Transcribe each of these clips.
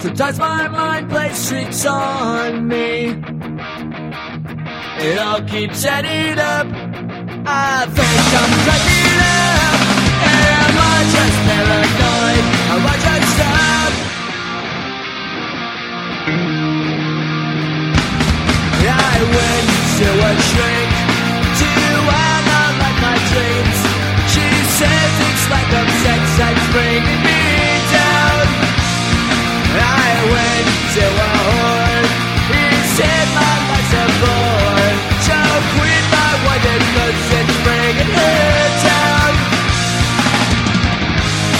Sometimes my mind plays tricks on me. It all keeps adding up. I think I'm cracking up. Am I just paranoid? Am I just stuck? I went to a shrink to analyze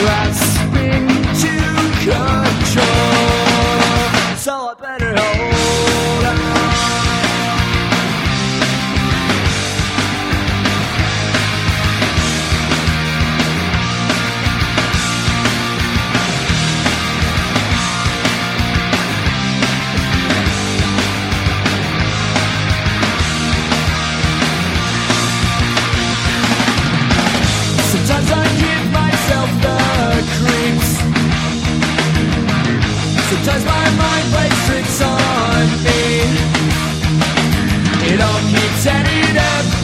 Grasping Sometimes my mind plays tricks on me. It all keeps adding up.